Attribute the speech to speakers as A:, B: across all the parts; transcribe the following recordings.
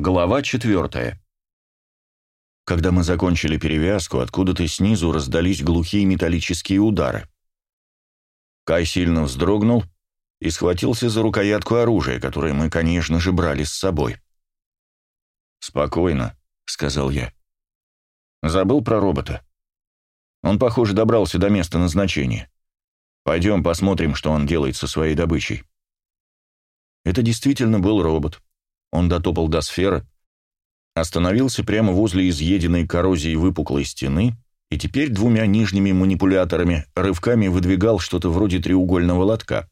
A: Глава четвертая. Когда мы закончили перевязку, откуда-то снизу раздались глухие металлические удары. Кай сильно вздрогнул и схватился за рукоятку оружия, которое мы, конечно же, брали с собой. «Спокойно», — сказал я. «Забыл про робота. Он, похоже, добрался до места назначения. Пойдем посмотрим, что он делает со своей добычей». Это действительно был робот. Он дотопал до сферы, остановился прямо возле изъеденной коррозией выпуклой стены и теперь двумя нижними манипуляторами рывками выдвигал что-то вроде треугольного лотка.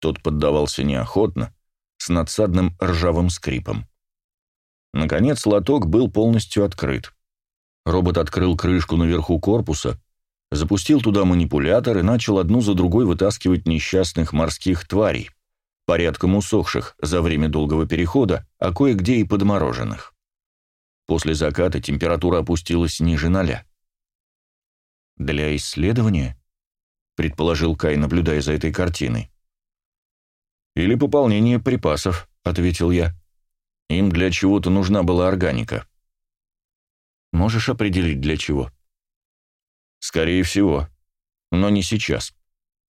A: Тот поддавался неохотно, с надсадным ржавым скрипом. Наконец лоток был полностью открыт. Робот открыл крышку наверху корпуса, запустил туда манипулятор и начал одну за другой вытаскивать несчастных морских тварей порядком усохших за время долгого перехода, а кое-где и подмороженных. После заката температура опустилась ниже ноля. «Для исследования?» — предположил Кай, наблюдая за этой картиной. «Или пополнение припасов», — ответил я. «Им для чего-то нужна была органика». «Можешь определить, для чего?» «Скорее всего. Но не сейчас.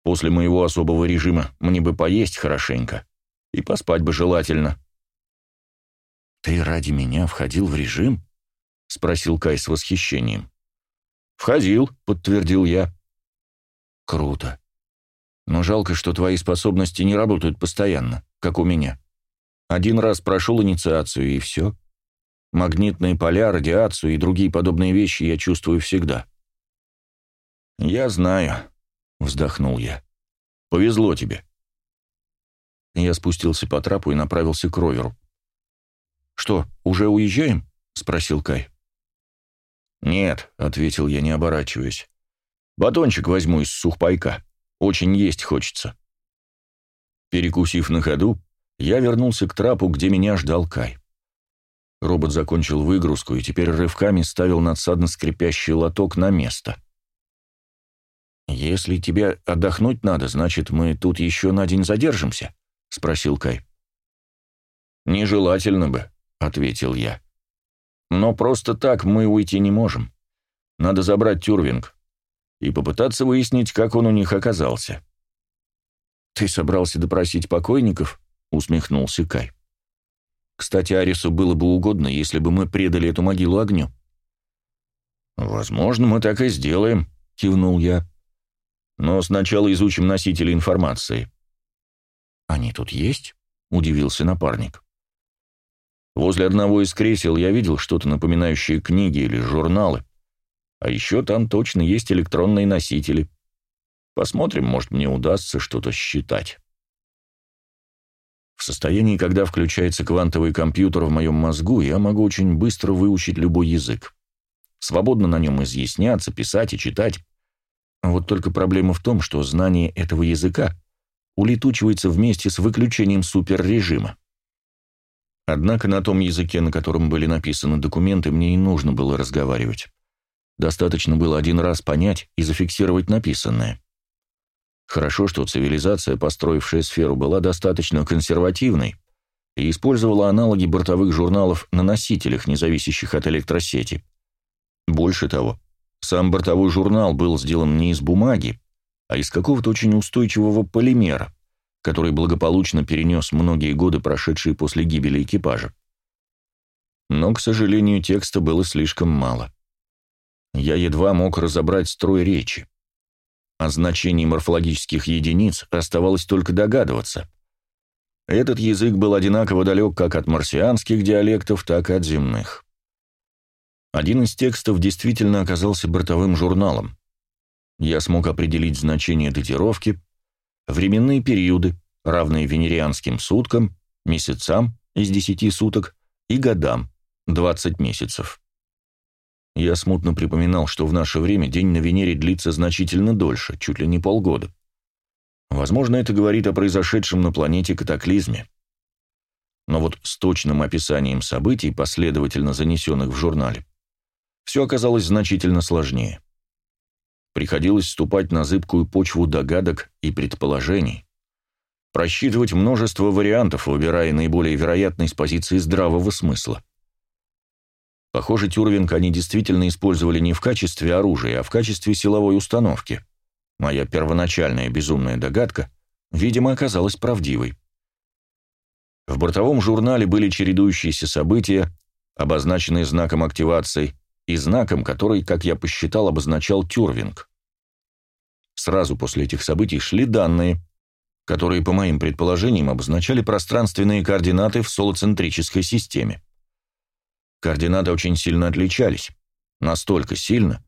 A: После моего особого режима мне бы поесть хорошенько. И поспать бы желательно. «Ты ради меня входил в режим?» — спросил Кай с восхищением. «Входил», — подтвердил я. «Круто. Но жалко, что твои способности не работают постоянно, как у меня. Один раз прошел инициацию, и все. Магнитные поля, радиацию и другие подобные вещи я чувствую всегда». «Я знаю», Вздохнул я. «Повезло тебе». Я спустился по трапу и направился к роверу. «Что, уже уезжаем?» — спросил Кай. «Нет», — ответил я, не оборачиваясь. «Батончик возьму из сухпайка. Очень есть хочется». Перекусив на ходу, я вернулся к трапу, где меня ждал Кай. Робот закончил выгрузку и теперь рывками ставил надсадно скрипящий лоток на место. «Если тебе отдохнуть надо, значит, мы тут еще на день задержимся?» — спросил Кай. «Нежелательно бы», — ответил я. «Но просто так мы уйти не можем. Надо забрать Тюрвинг и попытаться выяснить, как он у них оказался». «Ты собрался допросить покойников?» — усмехнулся Кай. «Кстати, Арису было бы угодно, если бы мы предали эту могилу огню». «Возможно, мы так и сделаем», — кивнул я. Но сначала изучим носители информации». «Они тут есть?» — удивился напарник. «Возле одного из кресел я видел что-то напоминающее книги или журналы. А еще там точно есть электронные носители. Посмотрим, может, мне удастся что-то считать». В состоянии, когда включается квантовый компьютер в моем мозгу, я могу очень быстро выучить любой язык. Свободно на нем изъясняться, писать и читать. Вот только проблема в том, что знание этого языка улетучивается вместе с выключением суперрежима. Однако на том языке, на котором были написаны документы, мне и нужно было разговаривать. Достаточно было один раз понять и зафиксировать написанное. Хорошо, что цивилизация, построившая сферу, была достаточно консервативной и использовала аналоги бортовых журналов на носителях, не зависящих от электросети. Больше того, сам бортовой журнал был сделан не из бумаги, а из какого-то очень устойчивого полимера, который благополучно перенес многие годы, прошедшие после гибели экипажа. Но, к сожалению, текста было слишком мало. Я едва мог разобрать строй речи. О значении морфологических единиц оставалось только догадываться. Этот язык был одинаково далек как от марсианских диалектов, так и от земных. Один из текстов действительно оказался бортовым журналом. Я смог определить значение датировки, временные периоды, равные венерианским суткам, месяцам из 10 суток и годам, 20 месяцев. Я смутно припоминал, что в наше время день на Венере длится значительно дольше, чуть ли не полгода. Возможно, это говорит о произошедшем на планете катаклизме. Но вот с точным описанием событий, последовательно занесенных в журнале, все оказалось значительно сложнее. Приходилось ступать на зыбкую почву догадок и предположений. просчитывать множество вариантов, выбирая наиболее вероятный с позиции здравого смысла. Похоже, Тюрвинг они действительно использовали не в качестве оружия, а в качестве силовой установки. Моя первоначальная безумная догадка, видимо, оказалась правдивой. В бортовом журнале были чередующиеся события, обозначенные знаком активации, и знаком, который, как я посчитал, обозначал Тюрвинг. Сразу после этих событий шли данные, которые, по моим предположениям, обозначали пространственные координаты в солоцентрической системе. Координаты очень сильно отличались, настолько сильно,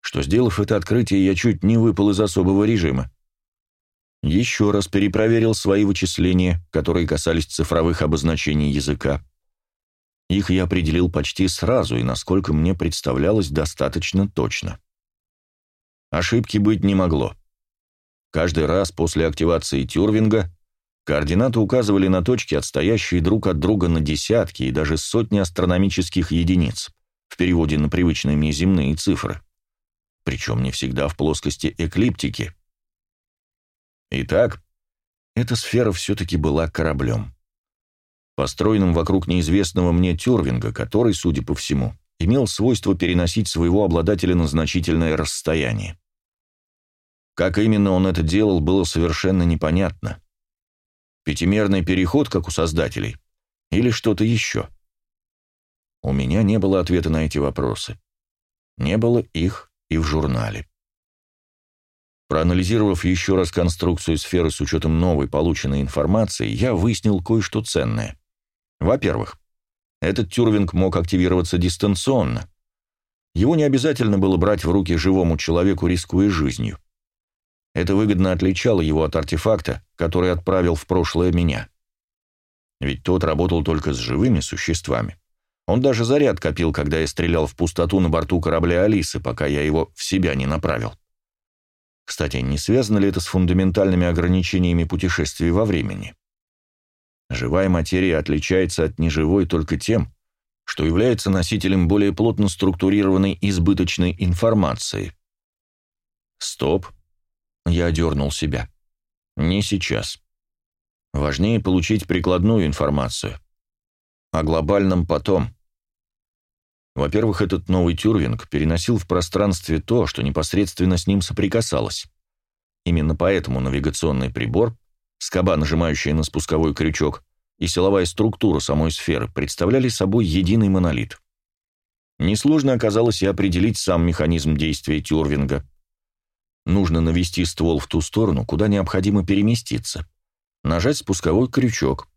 A: что, сделав это открытие, я чуть не выпал из особого режима. Еще раз перепроверил свои вычисления, которые касались цифровых обозначений языка. Их я определил почти сразу и, насколько мне представлялось, достаточно точно. Ошибки быть не могло. Каждый раз после активации Тюрвинга координаты указывали на точки, отстоящие друг от друга на десятки и даже сотни астрономических единиц, в переводе на привычные мне земные цифры. Причем не всегда в плоскости эклиптики. Итак, эта сфера все-таки была кораблем. Построенным вокруг неизвестного мне Тюрвинга, который, судя по всему, имел свойство переносить своего обладателя на значительное расстояние. Как именно он это делал, было совершенно непонятно. Пятимерный переход, как у создателей, или что-то еще? У меня не было ответа на эти вопросы. Не было их и в журнале. Проанализировав еще раз конструкцию сферы с учетом новой полученной информации, я выяснил кое-что ценное. Во-первых, этот тюрвинг мог активироваться дистанционно. Его не обязательно было брать в руки живому человеку, рискуя жизнью. Это выгодно отличало его от артефакта, который отправил в прошлое меня. Ведь тот работал только с живыми существами. Он даже заряд копил, когда я стрелял в пустоту на борту корабля Алисы, пока я его в себя не направил. Кстати, не связано ли это с фундаментальными ограничениями путешествий во времени? Живая материя отличается от неживой только тем, что является носителем более плотно структурированной избыточной информации. Стоп. Я дернул себя. Не сейчас. Важнее получить прикладную информацию. О глобальном потом. Во-первых, этот новый тюрвинг переносил в пространстве то, что непосредственно с ним соприкасалось. Именно поэтому навигационный прибор, скоба, нажимающая на спусковой крючок, и силовая структура самой сферы представляли собой единый монолит. Несложно оказалось и определить сам механизм действия тюрвинга. Нужно навести ствол в ту сторону, куда необходимо переместиться. Нажать спусковой крючок,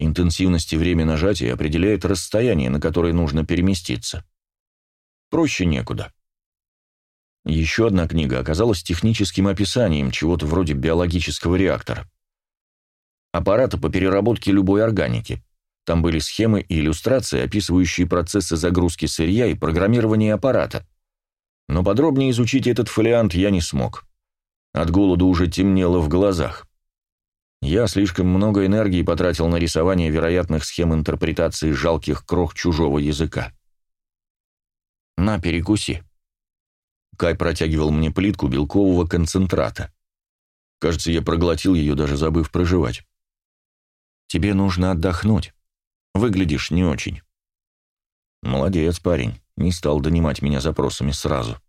A: Интенсивность и время нажатия определяет расстояние, на которое нужно переместиться. Проще некуда. Еще одна книга оказалась техническим описанием чего-то вроде биологического реактора. Аппарата по переработке любой органики. Там были схемы и иллюстрации, описывающие процессы загрузки сырья и программирования аппарата. Но подробнее изучить этот фолиант я не смог. От голода уже темнело в глазах. Я слишком много энергии потратил на рисование вероятных схем интерпретации жалких крох чужого языка. «На, перекуси». Кай протягивал мне плитку белкового концентрата. Кажется, я проглотил ее, даже забыв проживать. «Тебе нужно отдохнуть. Выглядишь не очень». «Молодец, парень. Не стал донимать меня запросами сразу».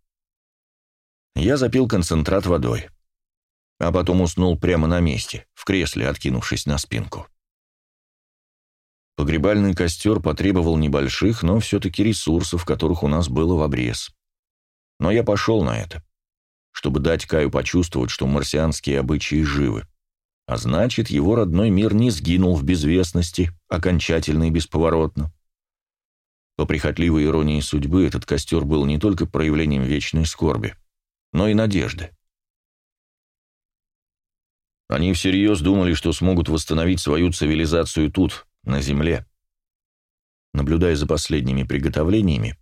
A: Я запил концентрат водой а потом уснул прямо на месте, в кресле, откинувшись на спинку. Погребальный костер потребовал небольших, но все-таки ресурсов, которых у нас было в обрез. Но я пошел на это, чтобы дать Каю почувствовать, что марсианские обычаи живы. А значит, его родной мир не сгинул в безвестности, окончательно и бесповоротно. По прихотливой иронии судьбы, этот костер был не только проявлением вечной скорби, но и надежды. Они всерьез думали, что смогут восстановить свою цивилизацию тут, на Земле. Наблюдая за последними приготовлениями,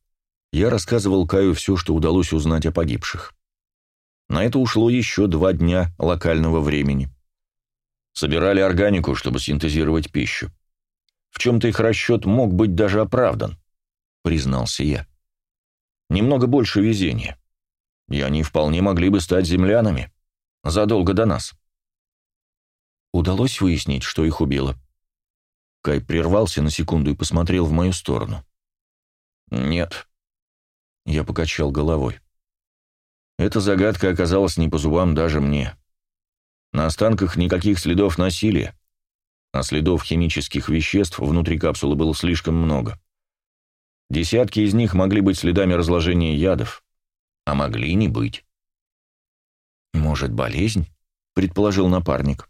A: я рассказывал Каю все, что удалось узнать о погибших. На это ушло еще два дня локального времени. Собирали органику, чтобы синтезировать пищу. В чем-то их расчет мог быть даже оправдан, признался я. Немного больше везения. И они вполне могли бы стать землянами. Задолго до нас. Удалось выяснить, что их убило. Кай прервался на секунду и посмотрел в мою сторону. «Нет». Я покачал головой. Эта загадка оказалась не по зубам даже мне. На останках никаких следов насилия, а следов химических веществ внутри капсулы было слишком много. Десятки из них могли быть следами разложения ядов, а могли не быть. «Может, болезнь?» — предположил напарник.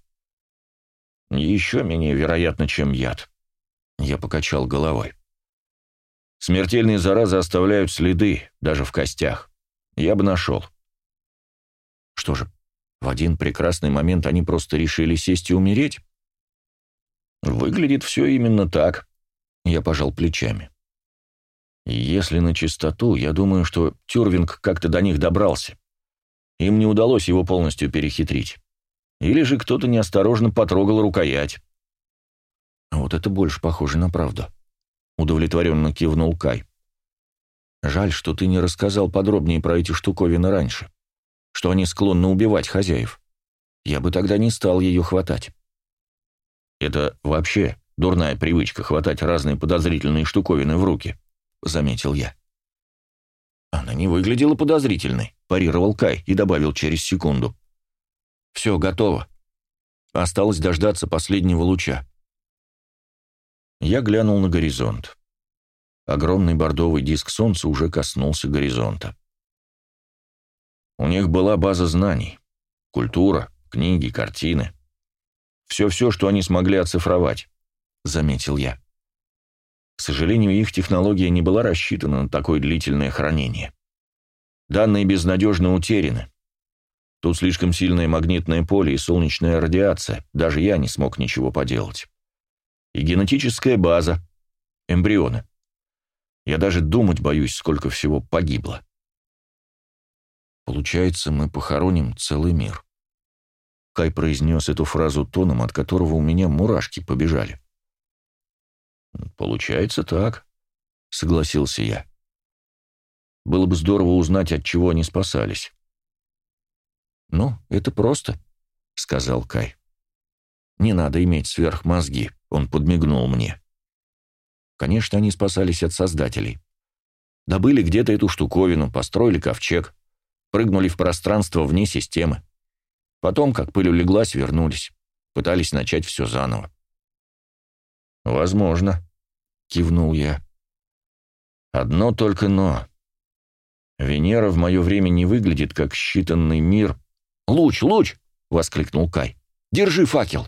A: «Еще менее вероятно, чем яд». Я покачал головой. «Смертельные заразы оставляют следы, даже в костях. Я бы нашел». Что же, в один прекрасный момент они просто решили сесть и умереть? Выглядит все именно так. Я пожал плечами. Если на чистоту, я думаю, что Тюрвинг как-то до них добрался. Им не удалось его полностью перехитрить. Или же кто-то неосторожно потрогал рукоять. Вот это больше похоже на правду. Удовлетворенно кивнул Кай. Жаль, что ты не рассказал подробнее про эти штуковины раньше что они склонны убивать хозяев. Я бы тогда не стал ее хватать. Это вообще дурная привычка хватать разные подозрительные штуковины в руки, заметил я. Она не выглядела подозрительной, парировал Кай и добавил через секунду. Все, готово. Осталось дождаться последнего луча. Я глянул на горизонт. Огромный бордовый диск солнца уже коснулся горизонта. У них была база знаний. Культура, книги, картины. Все-все, что они смогли оцифровать, заметил я. К сожалению, их технология не была рассчитана на такое длительное хранение. Данные безнадежно утеряны. Тут слишком сильное магнитное поле и солнечная радиация, даже я не смог ничего поделать. И генетическая база, эмбрионы. Я даже думать боюсь, сколько всего погибло. Получается, мы похороним целый мир. Кай произнес эту фразу тоном, от которого у меня мурашки побежали. «Получается так», — согласился я. «Было бы здорово узнать, от чего они спасались». «Ну, это просто», — сказал Кай. «Не надо иметь сверхмозги», — он подмигнул мне. Конечно, они спасались от создателей. Добыли где-то эту штуковину, построили ковчег, прыгнули в пространство вне системы. Потом, как пыль улеглась, вернулись. Пытались начать все заново. «Возможно», — кивнул я. «Одно только «но». Венера в мое время не выглядит как считанный мир». «Луч, луч!» — воскликнул Кай. «Держи факел!»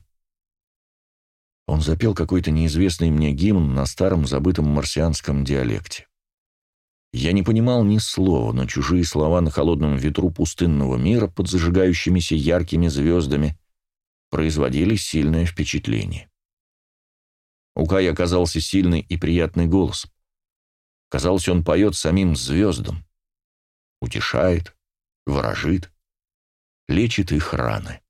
A: Он запел какой-то неизвестный мне гимн на старом забытом марсианском диалекте. Я не понимал ни слова, но чужие слова на холодном ветру пустынного мира под зажигающимися яркими звездами производили сильное впечатление. У Кая оказался сильный и приятный голос. Казалось, он поет самим звездам. Утешает, ворожит, лечит их раны.